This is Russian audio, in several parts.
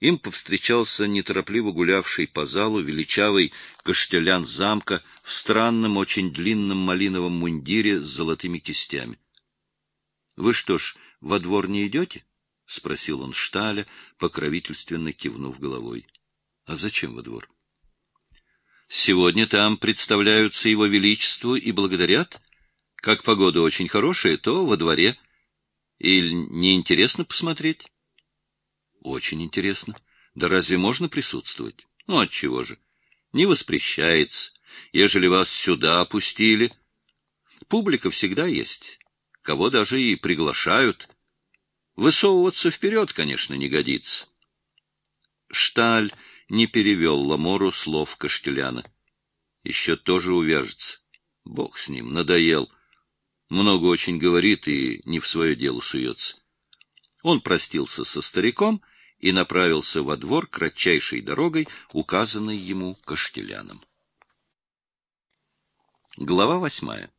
Им повстречался неторопливо гулявший по залу величавый каштелян замка в странном, очень длинном малиновом мундире с золотыми кистями. — Вы что ж, во двор не идете? — спросил он Шталя, покровительственно кивнув головой. — А зачем во двор? — Сегодня там представляются его величеству и благодарят. Как погода очень хорошая, то во дворе. Или не интересно посмотреть? Очень интересно. Да разве можно присутствовать? Ну, отчего же? Не воспрещается. Ежели вас сюда опустили. Публика всегда есть. Кого даже и приглашают. Высовываться вперед, конечно, не годится. Шталь не перевел Ламору слов Каштеляна. Еще тоже увяжется. Бог с ним, надоел. Много очень говорит и не в свое дело суется. Он простился со стариком и направился во двор кратчайшей дорогой, указанной ему Каштеляном. Глава восьмая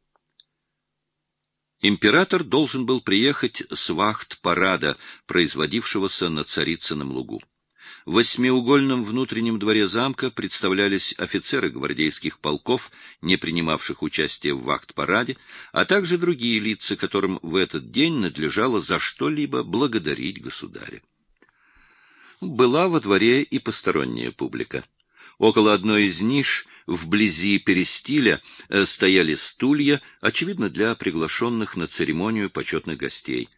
Император должен был приехать с вахт-парада, производившегося на Царицыном лугу. В восьмиугольном внутреннем дворе замка представлялись офицеры гвардейских полков, не принимавших участия в вахт-параде, а также другие лица, которым в этот день надлежало за что-либо благодарить государя была во дворе и посторонняя публика. Около одной из ниш, вблизи перестиля, э, стояли стулья, очевидно, для приглашенных на церемонию почетных гостей.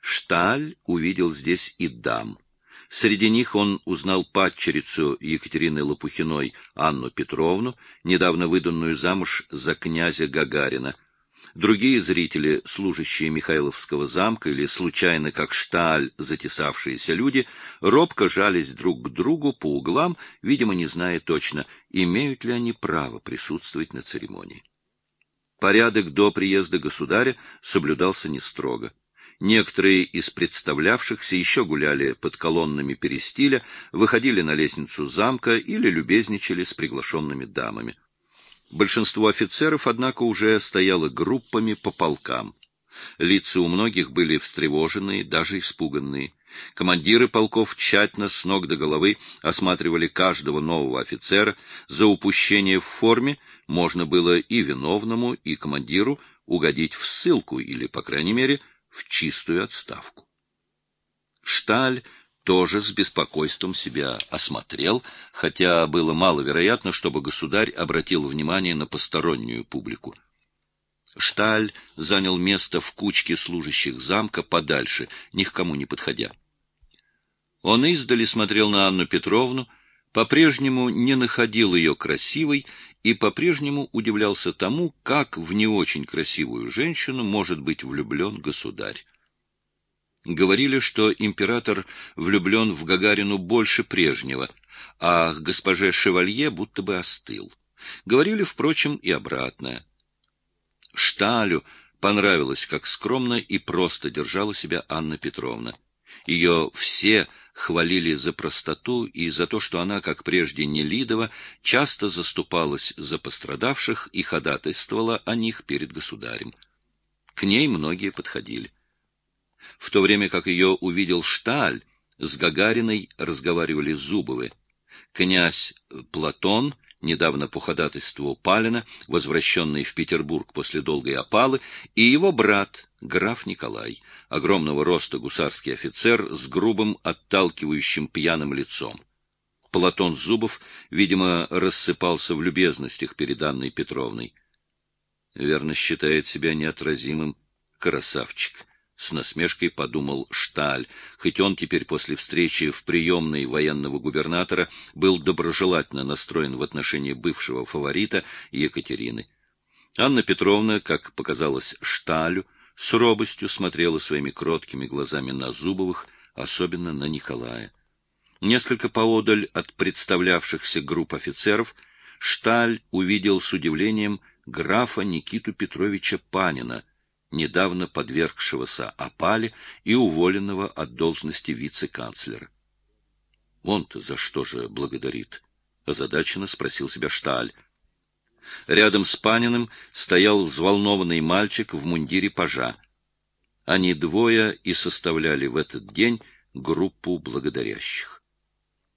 Шталь увидел здесь и дам. Среди них он узнал падчерицу Екатерины Лопухиной Анну Петровну, недавно выданную замуж за князя Гагарина — Другие зрители, служащие Михайловского замка или случайно как шталь затесавшиеся люди, робко жались друг к другу по углам, видимо, не зная точно, имеют ли они право присутствовать на церемонии. Порядок до приезда государя соблюдался не строго. Некоторые из представлявшихся еще гуляли под колоннами перестиля, выходили на лестницу замка или любезничали с приглашенными дамами. Большинство офицеров, однако, уже стояло группами по полкам. Лица у многих были встревоженные, даже испуганные. Командиры полков тщательно с ног до головы осматривали каждого нового офицера. За упущение в форме можно было и виновному, и командиру угодить в ссылку или, по крайней мере, в чистую отставку. Шталь тоже с беспокойством себя осмотрел, хотя было маловероятно, чтобы государь обратил внимание на постороннюю публику. Шталь занял место в кучке служащих замка подальше, ни к кому не подходя. Он издали смотрел на Анну Петровну, по-прежнему не находил ее красивой и по-прежнему удивлялся тому, как в не очень красивую женщину может быть влюблен государь. Говорили, что император влюблен в Гагарину больше прежнего, а госпоже Шевалье будто бы остыл. Говорили, впрочем, и обратное. Шталю понравилось, как скромно и просто держала себя Анна Петровна. Ее все хвалили за простоту и за то, что она, как прежде Нелидова, часто заступалась за пострадавших и ходатайствовала о них перед государем. К ней многие подходили в то время как ее увидел Шталь, с Гагариной разговаривали Зубовы. Князь Платон, недавно по ходатайству Палина, возвращенный в Петербург после долгой опалы, и его брат, граф Николай, огромного роста гусарский офицер с грубым, отталкивающим пьяным лицом. Платон Зубов, видимо, рассыпался в любезностях перед Анной Петровной. Верно считает себя неотразимым красавчик. С насмешкой подумал Шталь, хоть он теперь после встречи в приемной военного губернатора был доброжелательно настроен в отношении бывшего фаворита Екатерины. Анна Петровна, как показалось Шталю, с робостью смотрела своими кроткими глазами на Зубовых, особенно на Николая. Несколько поодаль от представлявшихся групп офицеров Шталь увидел с удивлением графа Никиту Петровича Панина — недавно подвергшегося опале и уволенного от должности вице-канцлера. Он-то за что же благодарит? озадаченно спросил себя Шталь. Рядом с Паниным стоял взволнованный мальчик в мундире пажа. Они двое и составляли в этот день группу благодарящих.